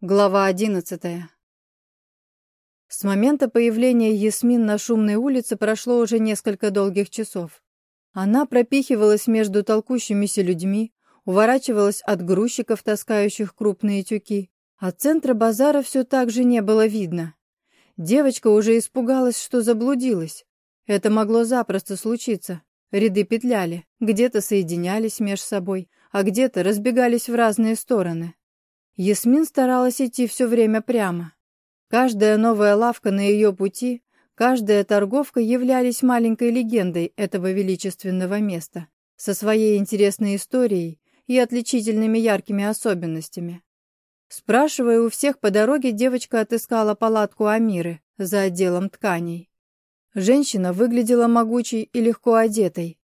Глава одиннадцатая. С момента появления Ясмин на шумной улице прошло уже несколько долгих часов. Она пропихивалась между толкущимися людьми, уворачивалась от грузчиков, таскающих крупные тюки. От центра базара все так же не было видно. Девочка уже испугалась, что заблудилась. Это могло запросто случиться. Ряды петляли, где-то соединялись между собой, а где-то разбегались в разные стороны. Ясмин старалась идти все время прямо. Каждая новая лавка на ее пути, каждая торговка являлись маленькой легендой этого величественного места, со своей интересной историей и отличительными яркими особенностями. Спрашивая у всех по дороге, девочка отыскала палатку Амиры за отделом тканей. Женщина выглядела могучей и легко одетой,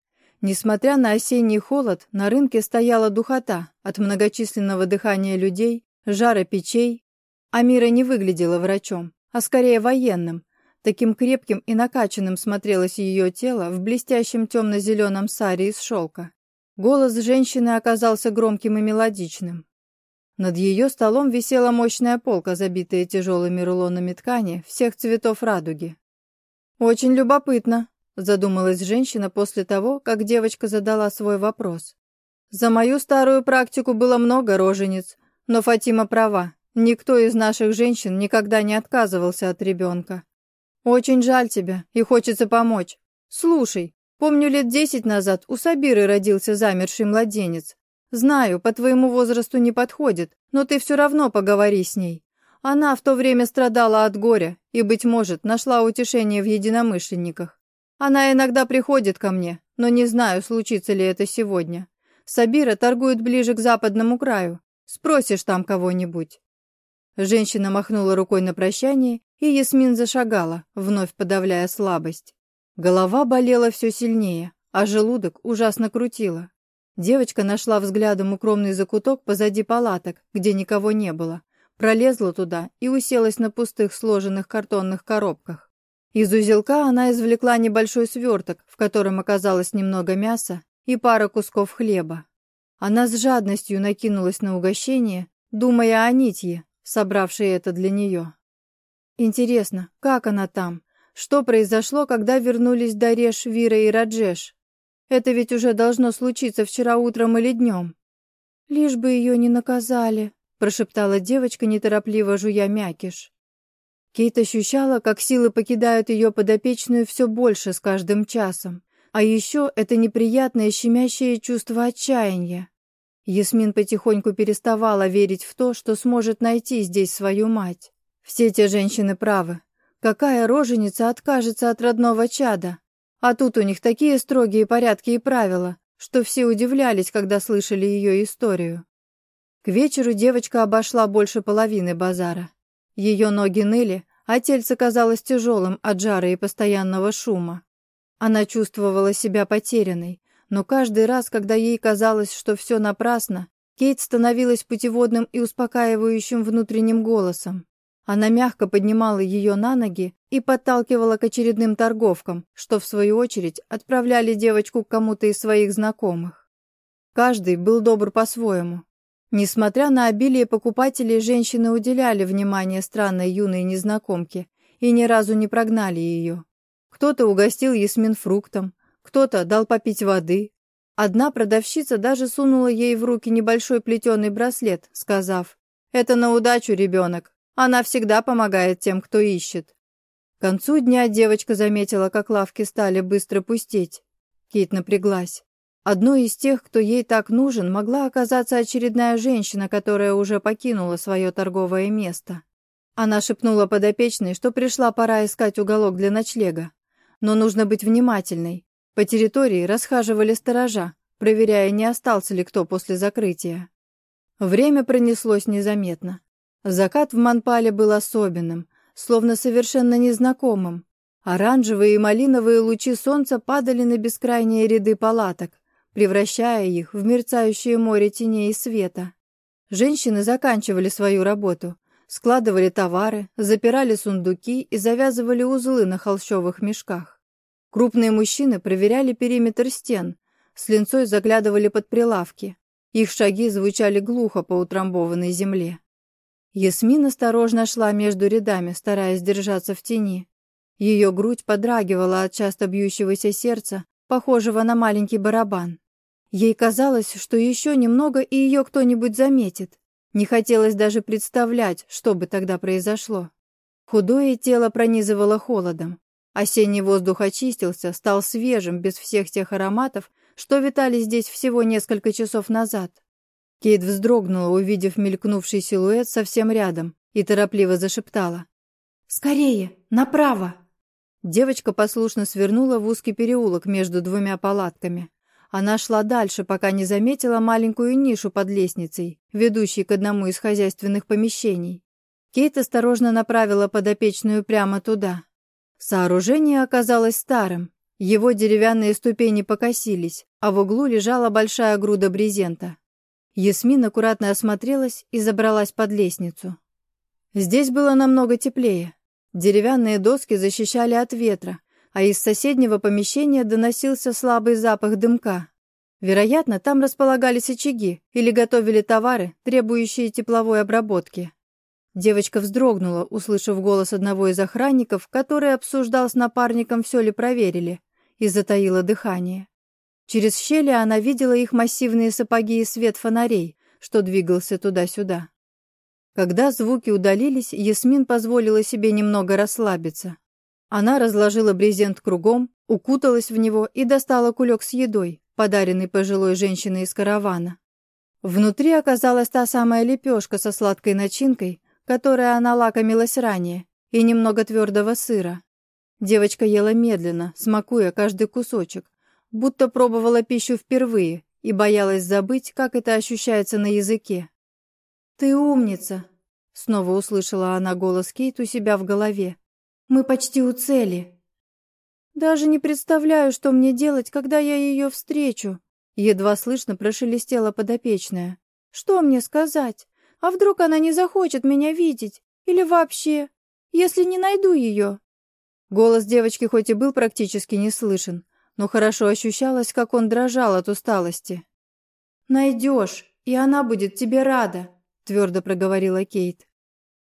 Несмотря на осенний холод, на рынке стояла духота от многочисленного дыхания людей, жара печей. Амира не выглядела врачом, а скорее военным. Таким крепким и накачанным смотрелось ее тело в блестящем темно-зеленом саре из шелка. Голос женщины оказался громким и мелодичным. Над ее столом висела мощная полка, забитая тяжелыми рулонами ткани всех цветов радуги. «Очень любопытно», Задумалась женщина после того, как девочка задала свой вопрос. За мою старую практику было много рожениц, но Фатима права. Никто из наших женщин никогда не отказывался от ребенка. Очень жаль тебя и хочется помочь. Слушай, помню лет десять назад у Сабиры родился замерший младенец. Знаю, по твоему возрасту не подходит, но ты все равно поговори с ней. Она в то время страдала от горя и, быть может, нашла утешение в единомышленниках. Она иногда приходит ко мне, но не знаю, случится ли это сегодня. Сабира торгует ближе к западному краю. Спросишь там кого-нибудь». Женщина махнула рукой на прощание, и Ясмин зашагала, вновь подавляя слабость. Голова болела все сильнее, а желудок ужасно крутило. Девочка нашла взглядом укромный закуток позади палаток, где никого не было, пролезла туда и уселась на пустых сложенных картонных коробках. Из узелка она извлекла небольшой сверток, в котором оказалось немного мяса и пара кусков хлеба. Она с жадностью накинулась на угощение, думая о Нитье, собравшей это для нее. Интересно, как она там? Что произошло, когда вернулись Дареш, Вира и Раджеш? Это ведь уже должно случиться вчера утром или днем. «Лишь бы ее не наказали», — прошептала девочка, неторопливо жуя мякиш. Кейт ощущала, как силы покидают ее подопечную все больше с каждым часом. А еще это неприятное щемящее чувство отчаяния. Ясмин потихоньку переставала верить в то, что сможет найти здесь свою мать. Все те женщины правы. Какая роженица откажется от родного чада? А тут у них такие строгие порядки и правила, что все удивлялись, когда слышали ее историю. К вечеру девочка обошла больше половины базара. Ее ноги ныли, а тельце казалось тяжелым от жара и постоянного шума. Она чувствовала себя потерянной, но каждый раз, когда ей казалось, что все напрасно, Кейт становилась путеводным и успокаивающим внутренним голосом. Она мягко поднимала ее на ноги и подталкивала к очередным торговкам, что, в свою очередь, отправляли девочку к кому-то из своих знакомых. Каждый был добр по-своему. Несмотря на обилие покупателей, женщины уделяли внимание странной юной незнакомке и ни разу не прогнали ее. Кто-то угостил Ясмин фруктом, кто-то дал попить воды. Одна продавщица даже сунула ей в руки небольшой плетеный браслет, сказав, «Это на удачу, ребенок. Она всегда помогает тем, кто ищет». К концу дня девочка заметила, как лавки стали быстро пустеть. Кейт напряглась. Одной из тех, кто ей так нужен, могла оказаться очередная женщина, которая уже покинула свое торговое место. Она шепнула подопечной, что пришла пора искать уголок для ночлега. Но нужно быть внимательной. По территории расхаживали сторожа, проверяя, не остался ли кто после закрытия. Время пронеслось незаметно. Закат в Манпале был особенным, словно совершенно незнакомым. Оранжевые и малиновые лучи солнца падали на бескрайние ряды палаток, превращая их в мерцающее море теней и света. Женщины заканчивали свою работу, складывали товары, запирали сундуки и завязывали узлы на холщовых мешках. Крупные мужчины проверяли периметр стен, с линцой заглядывали под прилавки. Их шаги звучали глухо по утрамбованной земле. Ясмин осторожно шла между рядами, стараясь держаться в тени. Ее грудь подрагивала от часто бьющегося сердца, похожего на маленький барабан. Ей казалось, что еще немного, и ее кто-нибудь заметит. Не хотелось даже представлять, что бы тогда произошло. Худое тело пронизывало холодом. Осенний воздух очистился, стал свежим, без всех тех ароматов, что витали здесь всего несколько часов назад. Кейт вздрогнула, увидев мелькнувший силуэт совсем рядом, и торопливо зашептала. «Скорее! Направо!» Девочка послушно свернула в узкий переулок между двумя палатками. Она шла дальше, пока не заметила маленькую нишу под лестницей, ведущей к одному из хозяйственных помещений. Кейт осторожно направила подопечную прямо туда. Сооружение оказалось старым. Его деревянные ступени покосились, а в углу лежала большая груда брезента. Ясмин аккуратно осмотрелась и забралась под лестницу. Здесь было намного теплее. Деревянные доски защищали от ветра, а из соседнего помещения доносился слабый запах дымка. Вероятно, там располагались очаги или готовили товары, требующие тепловой обработки. Девочка вздрогнула, услышав голос одного из охранников, который обсуждал с напарником, все ли проверили, и затаила дыхание. Через щели она видела их массивные сапоги и свет фонарей, что двигался туда-сюда. Когда звуки удалились, Ясмин позволила себе немного расслабиться. Она разложила брезент кругом, укуталась в него и достала кулек с едой, подаренный пожилой женщиной из каравана. Внутри оказалась та самая лепешка со сладкой начинкой, которой она лакомилась ранее, и немного твердого сыра. Девочка ела медленно, смакуя каждый кусочек, будто пробовала пищу впервые и боялась забыть, как это ощущается на языке. «Ты умница!» — снова услышала она голос Кейт у себя в голове. «Мы почти у цели!» «Даже не представляю, что мне делать, когда я ее встречу!» Едва слышно прошелестела подопечная. «Что мне сказать? А вдруг она не захочет меня видеть? Или вообще? Если не найду ее?» Голос девочки хоть и был практически не слышен, но хорошо ощущалось, как он дрожал от усталости. «Найдешь, и она будет тебе рада!» — твердо проговорила Кейт.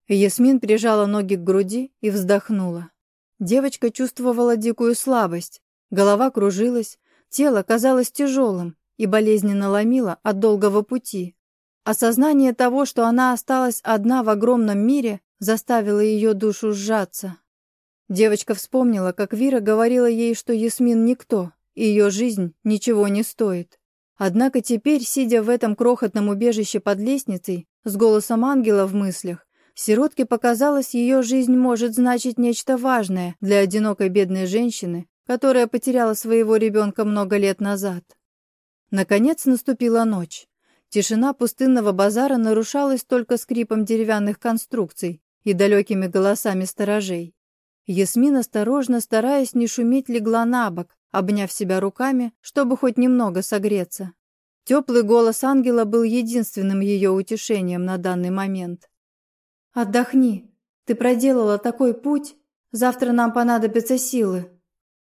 Ясмин прижала ноги к груди и вздохнула. Девочка чувствовала дикую слабость, голова кружилась, тело казалось тяжелым и болезненно ломило от долгого пути. Осознание того, что она осталась одна в огромном мире, заставило ее душу сжаться. Девочка вспомнила, как Вира говорила ей, что Ясмин никто, и ее жизнь ничего не стоит. Однако теперь, сидя в этом крохотном убежище под лестницей, с голосом ангела в мыслях, сиротке показалось, ее жизнь может значить нечто важное для одинокой бедной женщины, которая потеряла своего ребенка много лет назад. Наконец наступила ночь. Тишина пустынного базара нарушалась только скрипом деревянных конструкций и далекими голосами сторожей. Ясмин осторожно, стараясь не шуметь, легла на бок, обняв себя руками, чтобы хоть немного согреться. Теплый голос ангела был единственным ее утешением на данный момент. «Отдохни. Ты проделала такой путь. Завтра нам понадобятся силы».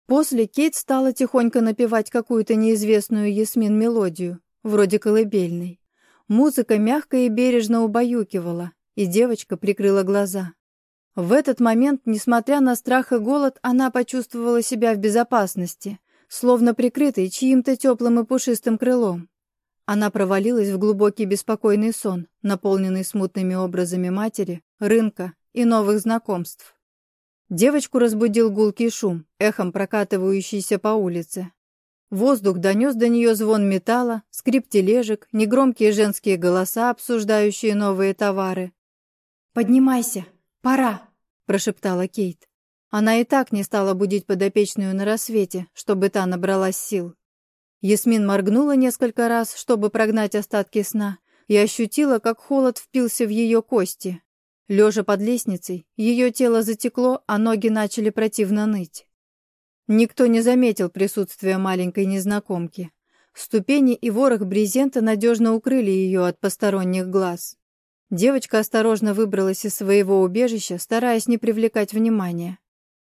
После Кейт стала тихонько напевать какую-то неизвестную Ясмин мелодию, вроде колыбельной. Музыка мягко и бережно убаюкивала, и девочка прикрыла глаза. В этот момент, несмотря на страх и голод, она почувствовала себя в безопасности, словно прикрытой чьим-то теплым и пушистым крылом. Она провалилась в глубокий беспокойный сон, наполненный смутными образами матери, рынка и новых знакомств. Девочку разбудил гулкий шум, эхом прокатывающийся по улице. Воздух донес до нее звон металла, скрип тележек, негромкие женские голоса, обсуждающие новые товары. «Поднимайся, пора!» – прошептала Кейт. Она и так не стала будить подопечную на рассвете, чтобы та набралась сил. Ясмин моргнула несколько раз, чтобы прогнать остатки сна, и ощутила, как холод впился в ее кости. Лежа под лестницей, ее тело затекло, а ноги начали противно ныть. Никто не заметил присутствия маленькой незнакомки. Ступени и ворох брезента надежно укрыли ее от посторонних глаз. Девочка осторожно выбралась из своего убежища, стараясь не привлекать внимания.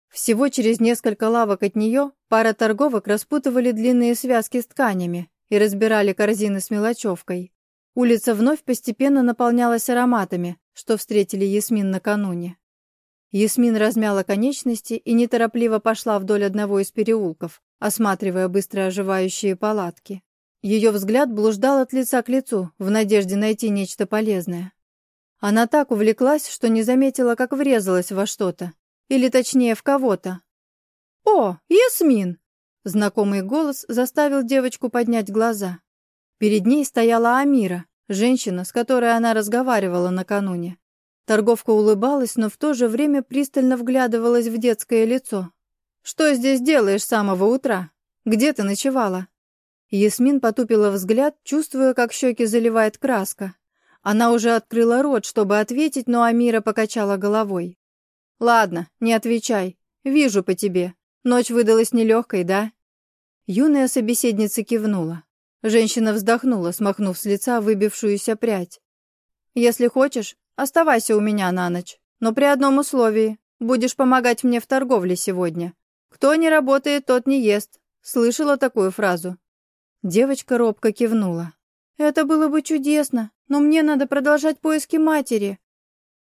Всего через несколько лавок от нее пара торговок распутывали длинные связки с тканями и разбирали корзины с мелочевкой. Улица вновь постепенно наполнялась ароматами, что встретили Ясмин накануне. Ясмин размяла конечности и неторопливо пошла вдоль одного из переулков, осматривая быстро оживающие палатки. Ее взгляд блуждал от лица к лицу, в надежде найти нечто полезное. Она так увлеклась, что не заметила, как врезалась во что-то. Или точнее, в кого-то. «О, Ясмин!» Знакомый голос заставил девочку поднять глаза. Перед ней стояла Амира, женщина, с которой она разговаривала накануне. Торговка улыбалась, но в то же время пристально вглядывалась в детское лицо. «Что здесь делаешь с самого утра? Где ты ночевала?» Ясмин потупила взгляд, чувствуя, как щеки заливает краска. Она уже открыла рот, чтобы ответить, но Амира покачала головой. «Ладно, не отвечай. Вижу по тебе. Ночь выдалась нелегкой, да?» Юная собеседница кивнула. Женщина вздохнула, смахнув с лица выбившуюся прядь. «Если хочешь, оставайся у меня на ночь, но при одном условии. Будешь помогать мне в торговле сегодня. Кто не работает, тот не ест. Слышала такую фразу?» Девочка робко кивнула. «Это было бы чудесно, но мне надо продолжать поиски матери».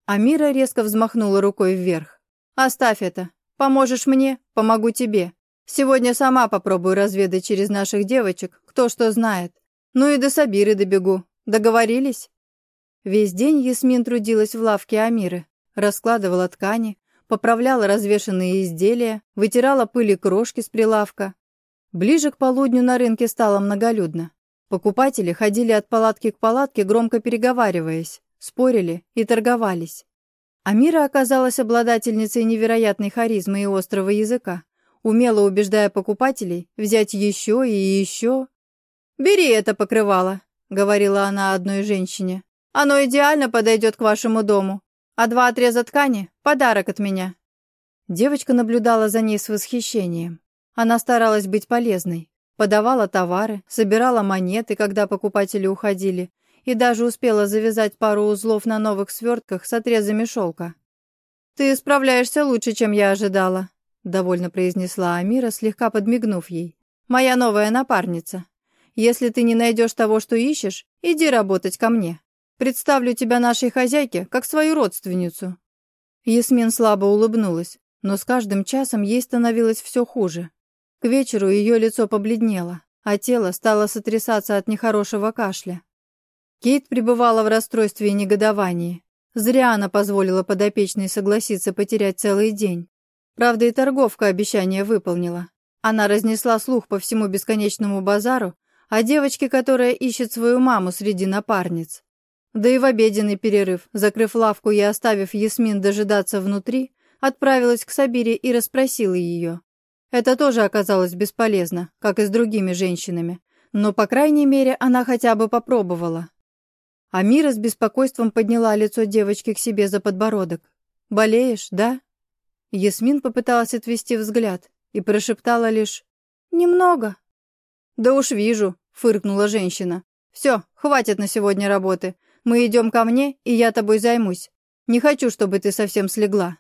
Амира резко взмахнула рукой вверх. «Оставь это. Поможешь мне, помогу тебе. Сегодня сама попробую разведать через наших девочек, кто что знает. Ну и до Сабиры добегу. Договорились?» Весь день Ясмин трудилась в лавке Амиры, раскладывала ткани, поправляла развешанные изделия, вытирала пыль крошки с прилавка. Ближе к полудню на рынке стало многолюдно. Покупатели ходили от палатки к палатке, громко переговариваясь, спорили и торговались. Амира оказалась обладательницей невероятной харизмы и острого языка, умело убеждая покупателей взять еще и еще. «Бери это покрывало», — говорила она одной женщине. «Оно идеально подойдет к вашему дому, а два отреза ткани — подарок от меня». Девочка наблюдала за ней с восхищением. Она старалась быть полезной, подавала товары, собирала монеты, когда покупатели уходили, и даже успела завязать пару узлов на новых свертках с отрезами шелка. «Ты справляешься лучше, чем я ожидала», — довольно произнесла Амира, слегка подмигнув ей. «Моя новая напарница. Если ты не найдешь того, что ищешь, иди работать ко мне. Представлю тебя нашей хозяйке, как свою родственницу». Ясмин слабо улыбнулась, но с каждым часом ей становилось все хуже. К вечеру ее лицо побледнело, а тело стало сотрясаться от нехорошего кашля. Кейт пребывала в расстройстве и негодовании. Зря она позволила подопечной согласиться потерять целый день. Правда, и торговка обещание выполнила. Она разнесла слух по всему бесконечному базару о девочке, которая ищет свою маму среди напарниц. Да и в обеденный перерыв, закрыв лавку и оставив Ясмин дожидаться внутри, отправилась к Сабире и расспросила ее. Это тоже оказалось бесполезно, как и с другими женщинами, но, по крайней мере, она хотя бы попробовала. Амира с беспокойством подняла лицо девочки к себе за подбородок. «Болеешь, да?» Ясмин попыталась отвести взгляд и прошептала лишь «Немного». «Да уж вижу», — фыркнула женщина. «Все, хватит на сегодня работы. Мы идем ко мне, и я тобой займусь. Не хочу, чтобы ты совсем слегла».